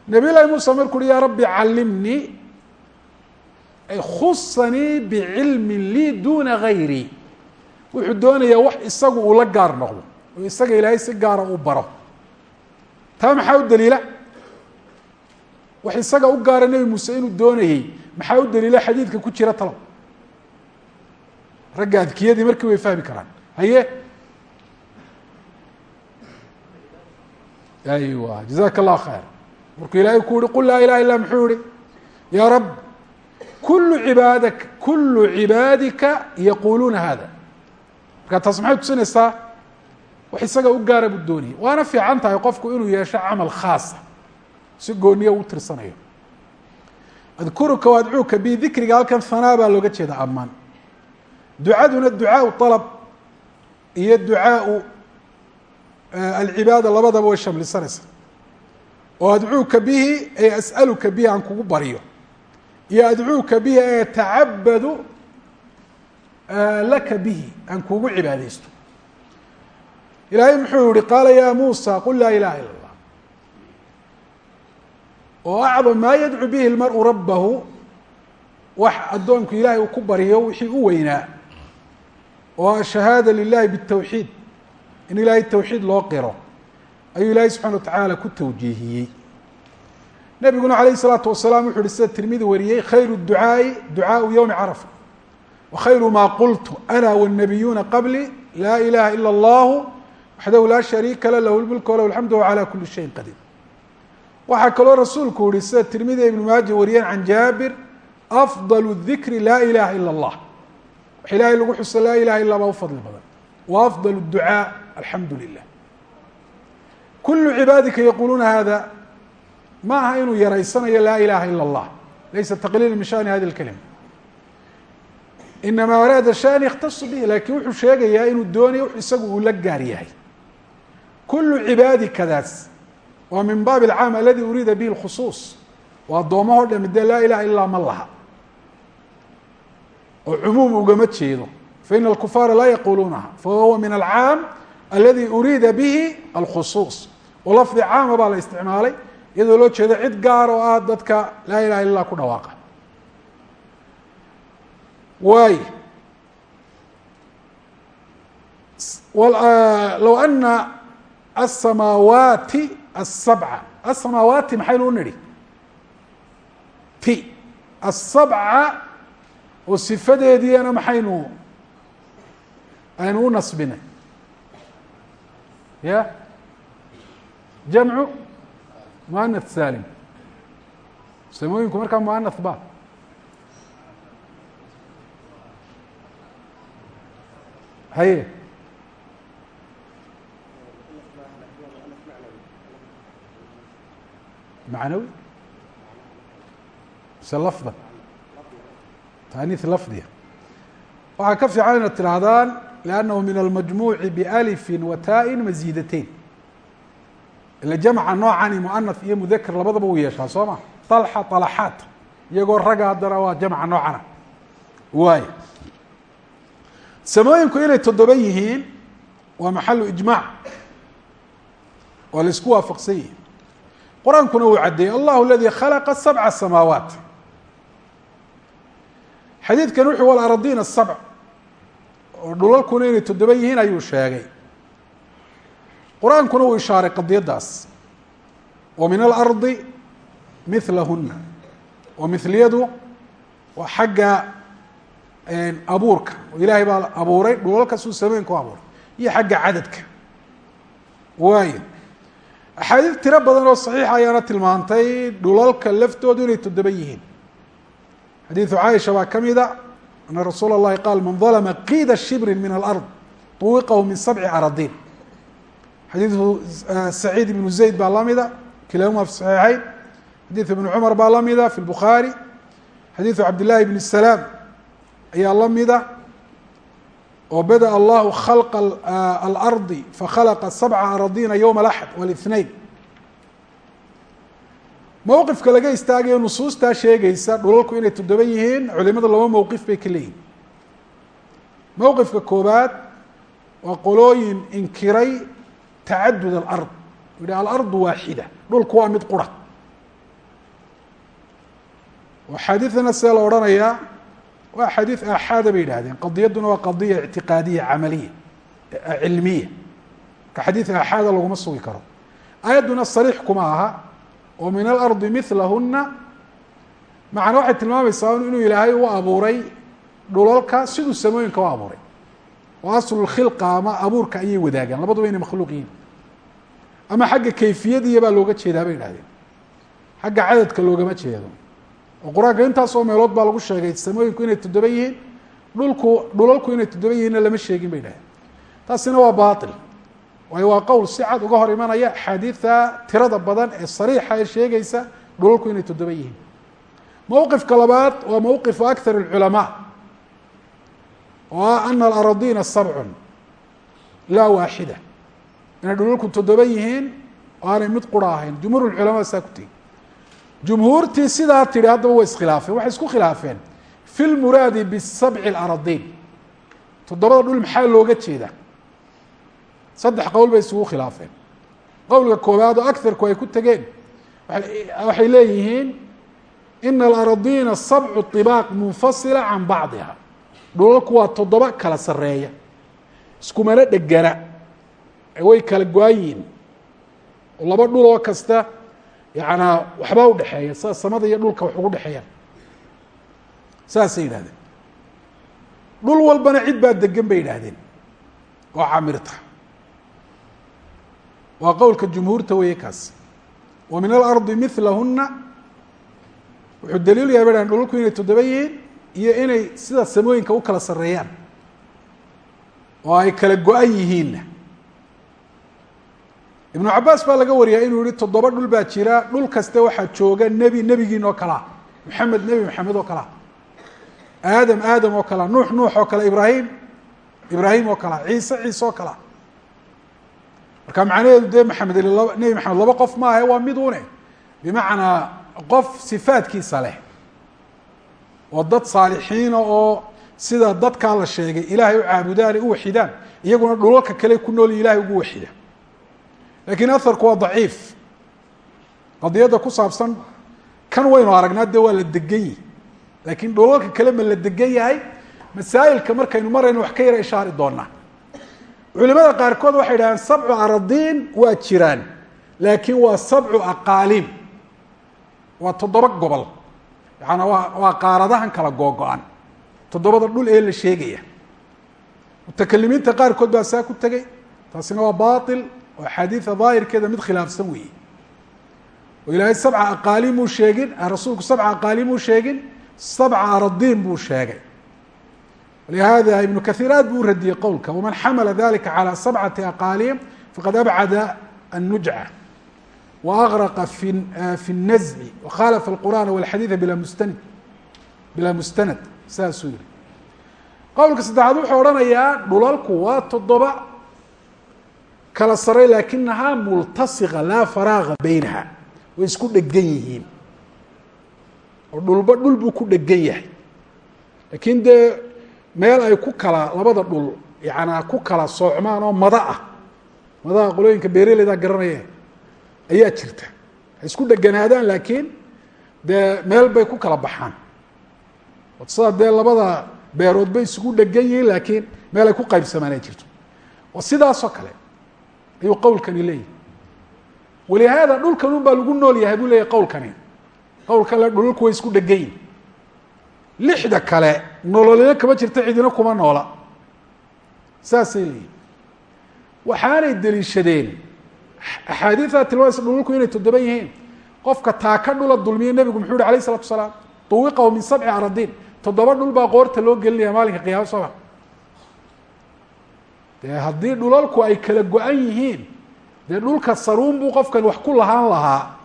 nabiy llahi muuse marku uhi ya rabbi calimnii khusanii bicilmi lii duna gayri wuxuu doonayaa wax isagu uu la gaar noqdo oo isaga ilaahay si gaara u baro taa maxaa u daliila wax isaga u gaara nebi muuse inuu doonayey maxaa u daliila xadiidka ku jira talo? Ragga adkiyadii markii way fahmi karaan. Haye? Aywa jazaka allah khayr. Markuu ilaahay ku yihi qul laa ilaha illa muxuu yihi ya rab kulu cibaadaka kulu cibaadika yaquluuna hada marka taas maxay tusinaysaa? Wax isaga u gaara buu doonayay waana fiican tahay qofku inuu yeesho camal khaasa si gooniya u tirsanayo adkuruka waadcuuka bi dikriga halkan hanaa baa looga jeeda amaan ducaduna ducaau alab iyo ducaau alcibaada labadaba way shamlisanaysa oo adcuuka bihi ay as'aluka bihi aan kugu baryo iyo adcuuka bihi ee tacabadu laka bihi aan kugu cibaadeysto ilaahay muxuu yihi qaala ya muusa qul laa ilaha ila اllah oo acdam maa yadcu bihi lmaru rabahu wax addoonku ilahay uu ku baryo wixii u weynaa oo shahaada lilahi bالtawxiid in ilaahay tawxiid loo qiro ayuu ilaahay subxana wa tacaala ku tawjiihiyey nabiguna alayh الsalaatu wasalaam wuxu uhi sida tirmidi wariyey khayr الducaaءi ducaaءu ywmi carafa wa khayru ma qultu ana wالnabiyuuna qabli laa ilaha ilا اllah waxdahu laa shariika la lahu lmulk walahu alxamdu wa calaa kuli shayin qadiir waxaa kaloo rasuulku yihi sida tirmidi ibnu maaja wariyeen can jaabir afdal dikri laa ilaha ila اllah wax ilaahay lagu xuso laa ilaha illa baa u fadli badan wa afdal اducaa alxamdu lilah kulu cibaadika yaquluuna hada ma aha inuu yaraysanayo laa ilaha ila اllah laysa taqliila min shani hadi اlkalima inama araada shan yakhtasu bihi lakin wuxuu sheegayaa inuu doonayo isagu uu la gaar yahay kulu cibaadi kadaas waa min baab alcaam aladi uriida bihi lkhusuus waa addoomaho dhami dee laa ilaha ilaa ma laha. Oo cumuum ugama jeedo. Faina alkufaara laa yaquluunaha fahuwa min alcaam aladi uriida bihi alkhusuus. Oo lafdi caama baa la isticmaalay iyadoo loo jeedo cid gaar oo ah dadka laa ilaha illa ku dhawaaqa. Waay. Low ana aلsamaawaati الsabca aلsamaawaati maxaynu u nidhi ti الsabca oo sifadeediina maxaynu aynu u nasbinay ya jamcu muanath salim samooyinku markaa muanath ba haye macnawi mise lafda taaniis lafdiya waxaa ka fiican inaad tidhaahdaan liannahu min almajmuuci bialifin wa taa-in masiidateyn ila jamca noocani muanath iyo mudaker labadaba uu yeeshaa soo ma dalxa طalaxaat iyagoo raga haddana waa jamca noocana waay samooyinku inay toddoba yihiin waa maxalu ijmaac waa la isku waafaqsan yihi qur'aankuna uu caddeeyey allahu aladii khalaqa sabca samaawaat. Xadiidkan wuxuu walaradiina sabc oo dhulalkuna inay toddoba yihiin ayuu sheegay. Qur'aankuna uu ishaaray qadiyaddaas. Wa min alardi milahuna oo miliyadu waa xagga abuurka. Oo ilaahay baa abuuray dhulalkasuu sameynku abuuray iyo xagga cadadka. Waayo axaadiid tiro badan oo saxiixa ayaana tilmaantay dhulalka laftoodu inay toddoba yihiin. Xadiidu caaisha baa ka mida ana rasuula اllahi qaal man dalma qiida shibrin min alard طuwiqahu min sabci aradiin xadiidu saciid ibnu zayd baa lamida kilahuma fi saxiixeyn xadiidu ibnu cumar baa lamida fi lbukhaari xadiidu cabd llahi salaam ayaa la mida oo bada allahu khalqa alardi fakhalaqa sabca aradiina yowma alaxad wاlاثnain mowqifka laga istaagayo nusuustaa sheegaysa dhulalku inay toddoba yihiin culimadu laba mowqif bay ka leeyihin mowqifka koobaad waa qolooyin inkiray tacadud alard yihi alardu waaxida dhulku waa mid qura oo xaadiidana see la odhanayaa waa xadiid aaxaada bay yidhahdeen qadiyadduna waa qadiya ictiqaadiya camaliya cilmiya. Ka xadiid aaxaada laguma sugi karo. Aayadduna sariix kuma aha oo min alardi milahuna macna waxay tilmaamaysaa inuu ilaahay u abuuray dhulalka siduu samooyinka u abuuray. Oo aslulkhilqa ama abuurka ayay wadaagaan. Labaduba inay makhluuq yihiin ama xagga kayfiyadiya baa looga jeedaa bay idhahdeen xagga cadadka loogama jeedo oo qur'aanka intaasoo meelood baa lagu sheegay samooyinku inay toddoba yihiin dhulku dhulalku inay toddoba yihiinna lama sheegin bay idhahdeen taasina waa baatil. Waayo waa qowl si cad uga hor imanaya axaadiida tirada badan ee sariixa ee sheegaysa dhulalku inay toddoba yihiin. Mowqifka labaad waa mowqifu akar اlculamaa oo ah ana alaradiina sabcun laa waaxida. Inay dhulalku toddoba yihiin oo aanay mid qura ahayn. Jumhuur lculamaa saa ku tegi jumhuurtii sidaa tidhi haddaba way iskhilaafeen waxay isku khilaafeen fi lmuraadi bisabci اlaradiin toddobada dhul maxaa looga jeeda saddex qowl bay isugu khilaafeen qowlka koowaad oo agarku ay ku tegeen waxay leeyihiin ina alaradiina sabcu طibaaq munfasila can bacdiha dhulalku waa toddoba kala sareeya iskumana dhegana way kala oo laba dhul oo kasta yanaa waxbaa udhexeeya sida samada iyo dhulka wax ugu dhexeeyaan saasay yidhahdeen dhul walbana cid baa degan bay yidhaahdeen. Oo camirta. Waa qowlka jumhuurta weeye kaas. Wa min alardi milahuna wuxuu daliilu yahay ba dhulalku inay toddoba yihiin iyo inay sida samooyinka u kala sareeyaan oo ay kala go-an yihiinna ibnu cabaas baa laga wariyaa inuu yihi toddoba dhul baa jira dhul kaste waxaa jooga nebi nebigiin oo kalea maxamed nebi maxamed oo kalea aadam aadam oo kalea nuux nuux oo kale ibraahim ibraahim oo kalea ciise ciise oo kalea marka macnaheedu dee maxamed nebi maxamed laba qof maahe waa mid une bimacnaa qof sifaadkiisa leh oo dad saalixiina oo sida dadkaa la sheegay ilaahay u caabudaan u waxidaan iyaguna dhulalka kale ku nool ilahay ugu waxida lakiin aharku waa daciif. Qadiyadda ku saabsan kan waynu aragnaa dee waa la degan yihi laakiin dhulalka kale ma la degan yahay masaa'ilka markaynu marayno wax ka yara ishaari doonaa culimada qaarkood waxay yidhahdeen sabcu aradiin waa jiraan laakiin waa sabcu aqaaliim waa toddoba gobol. Yaana waa waa qaaradahan kala googo-an toddobada dhul ee la sheegaya. Mutakalimiinta qaarkood baa saa ku tegey taasina waa bail oo axaadiida daahirkeeda mid khilaafsan weeye oo ilaahay sabca aqaaliim uu sheegin rasuulku sabca aqaaliim uu sheegin sabca aradiin buu sheegay lihada ibnu kaiir aad buu u radiyey qowlka waman xamala dalika calى sabcati aqaaliim faqad abcada الnujca وأغرق في في النزع وkhالف القرآن والحadيiث بلا mstnd بلا mستند saasuu yihi qowlka saddexaad wuxuu odhanayaa dhulalku waa toddoba kala saray lakinahaa multaصiqa laa faraaga beynaha way isku dhegan yihiin. Oo dhulba dhul buu ku dhegan yahay. Lakin dee meel ay ku kala labada dhul yanaa ku kala soocmaan oo mada ah. Madaha qolooyinka beereleydaa garanaya ayaa jirta. Hay isku dheganaadaan laakiin dee meel bay ku kala baxaan. Sidaa dee labada beerood bay isugu dhegan yihiin laakiin meel ay ku qaybsamaan ay jirto oo sidaasoo kale ayuu qowlkani leeyahy. Walihaada dhulkan un baa lagu nool yahay buu leeyahy qowlkani. Qowlkan le dhulalku way isku dhegan yihiin lixda kale nololyo kama jirta cidina kuma noola. Saasay leeyihiin waxaanay deliishadeen axaadiidaa tilmaamaysa dhulalku inay toddoba yihiin. Qofka taaka dhula dulmiye nebigu muxuu yihi alayh isalatu asalaam tuwiqahu min sabci aradiin toddoba dhul baa qoorta loo gelinaya maalinka qiyama sooma dee haddii dhulalku ay kala go-an yihiin dee dhulka saruun buu qofkan wax ku lahaan lahaa.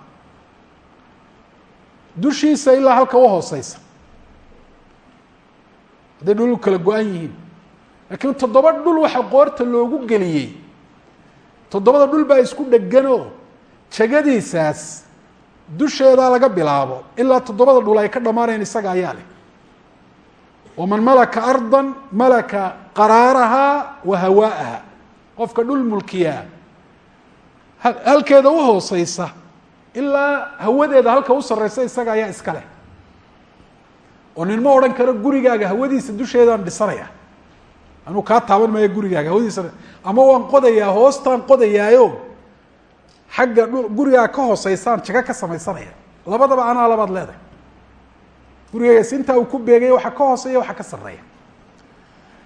Dushiisa ilaa halka u hooseysa hadday dhulku kala go-an yihiin. Laakiin toddoba dhul waxa qoorta loogu geliyey. Toddobada dhul baa isku dheganoo jegadiisaas dusheedaa laga bilaabo. Ilaa toddobada dhul ay ka dhammaanayn isaga ayaa leh. Waman malaka ardan malaka qaraarahaa wa hawaa'aha qofka dhul mulkiyaa halkeeda u hooseysa ilaa hawadeeda halka u sarreysa isaga ayaa iska leh. Oo nin ma odhan karo gurigaaga hawadiisa dusheedaan dhisanaya anuu kaa taaban maayo gurigaaga hawadiisa. Ama waan qodayaa hoostaan qodayaayo xagga dhu gurigaa ka hooseysaan jago ka samaysanaya. Labadaba anaa labaad leedahay. Gurigaygas intaa uu ku beegaya waxa ka hooseeya waxa ka sarreeya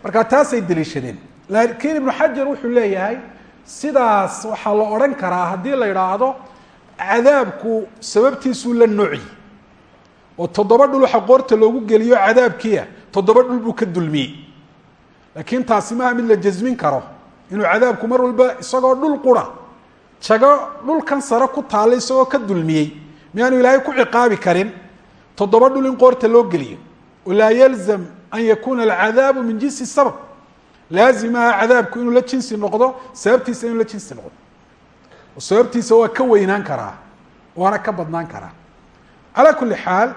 marka taasay deliishadeen. Laakiin ibnu xajar wuxuu leeyahay sidaas waxaa la odhan karaa haddii la idhaahdo cadaabku sababtiisuu la nooci. Oo toddoba dhul waxa qoorta loogu geliyo cadaabkiia toddoba dhul buu ka dulmiyey laakiin taasi maaha mid la jasmin karo. Inuu cadaabku mar walba isagoo dhul qura jago dhulkan sare ku taalla isagoo ka dulmiyey miyaanu ilaahay ku ciqaabi karin toddoba dhul in qoorta loo geliyo. Laa yalzam an yakuna alcadaabu min jinsi sabab laazimaha cadaabku inuu la jinsi noqdo sababtiisa inuu la jinsi noqdo oo sababtiisa waa ka weynaan karaa waana ka badnaan karaa calaa kuli xaal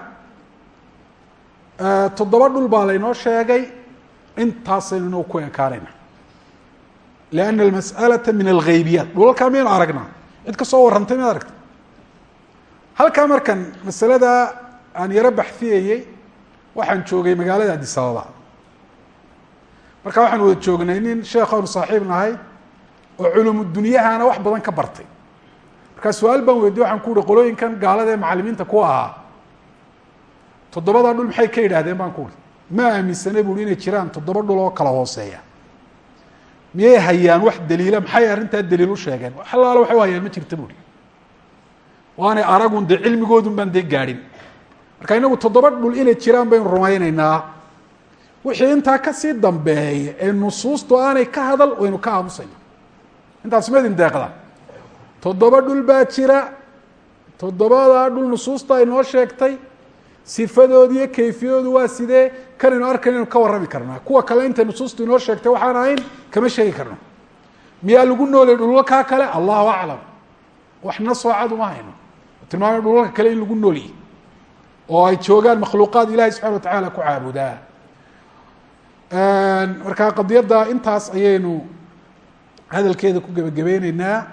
toddoba dhul baa laynoo sheegay intaasaynu ku ekaanayna lianna almas'alata min alghaybiyaat dhulalkaa miyaynu aragnaa cid ka soo warrantay miad aragta halkaa markan masalada aan yaro baxfiyayey waxaan joogay magaalada addis ababa. Markaa waxaan wada joognay nin sheekh aanu saaxiib nahay oo culumu dunyahana wax badan ka bartay. Markaa su'aal baan weydiye waxaan ku uhi qolooyinkan gaalada ee macalimiinta ku ahaa toddobadaa dhul maxay ka yidhahdeen baan ku uhi ma aaminsanay bu uhi inay jiraan toddoba dhul oo kala hooseeya. Miyay hayaan wax daliila? Maxay arrintaa daliil u sheegeen? Wax allaale waxay u hayaan ma jirta buuhi waanay aragun dee cilmigoodun baan dee gaadhin marka inagu toddoba dhul inay jiraan baynu rumayneynaa wixii intaa ka sii dambeeya ee nusuustu aanay ka hadal waynu ka aamusayna. Intaas ma idin deeqda toddoba dhul baa jira. Toddobadaa dhul nusuusta ay noo sheegtay. Sifadoodu iyo kayfiyadoodu waa sidee? Kanaynu arkan inaynu ka warrami karnaa. Kuwa kale intay nusuustu inoo sheegtay waxaan ahayn kama sheegi karno. Miyaa lagu noolay dhulalkaa kale? Allahu aclam. Waxna soocad uma hayno. Tilmaamay dhulalka kale in lagu noolyi oo ay joogaan makhluuqaad ilahi subxana wa tacaala ku caabudaa marka qadiyadda intaas ayaynu hadalkeeda ku gebagabeyneynaa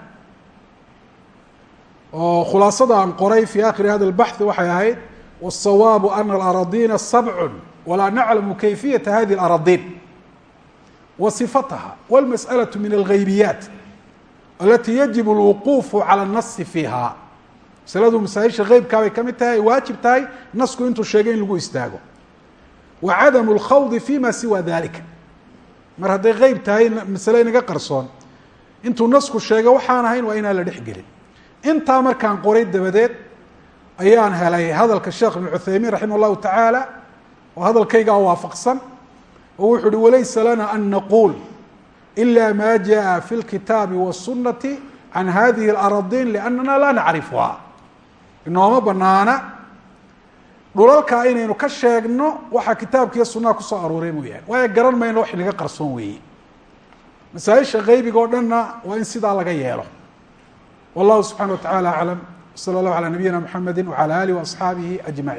oo khulaasada aan qoray fi akhiri hada اbaxث waxay ahayd wالsawaabu ana اlaradina sabc walaa naclamu kayfiyata hadi اlaradin wa صifataha wاlmasأlaة min alghaybiyaat alati yajib اlwuqufu calى الnasi fiiha masaladu masaaisha heybkaa bay ka mid tahay ay waajib tahay nasku intuu sheegay in lagu istaago wa cadamu اlkhawdi fima siwa dalika mar hadday qeyb tahay masale inaga qarsoon intuu nasku sheego waxaan ahayn waa inaan la dhex gelin intaa markaan qoray dabadeed ayaan helay hadalka sheekh ibn cuthaymiin raximah اllahu tacaala oo hadalkaygaa waafaqsan oo wuxu uhi walaysa lana an naquul ila ma jaءa fi اlkitaabi wالsunati can hadihi اlaradin liannana laa nacrifuha inooma banaana dhulalkaa inaynu ka sheegno waxaa kitaabka iyo sunaha ku soo arooray mooyaane. Waayo garan mayno wax inaga qarsoon weeye. Masaaisha keybiga oo dhanna waa in sidaa laga yeelo. Wallahu subxana wa tacala aclam wsala allahu calaa nabiyina mxamedi wacala alih waasxaabihi ajmaciin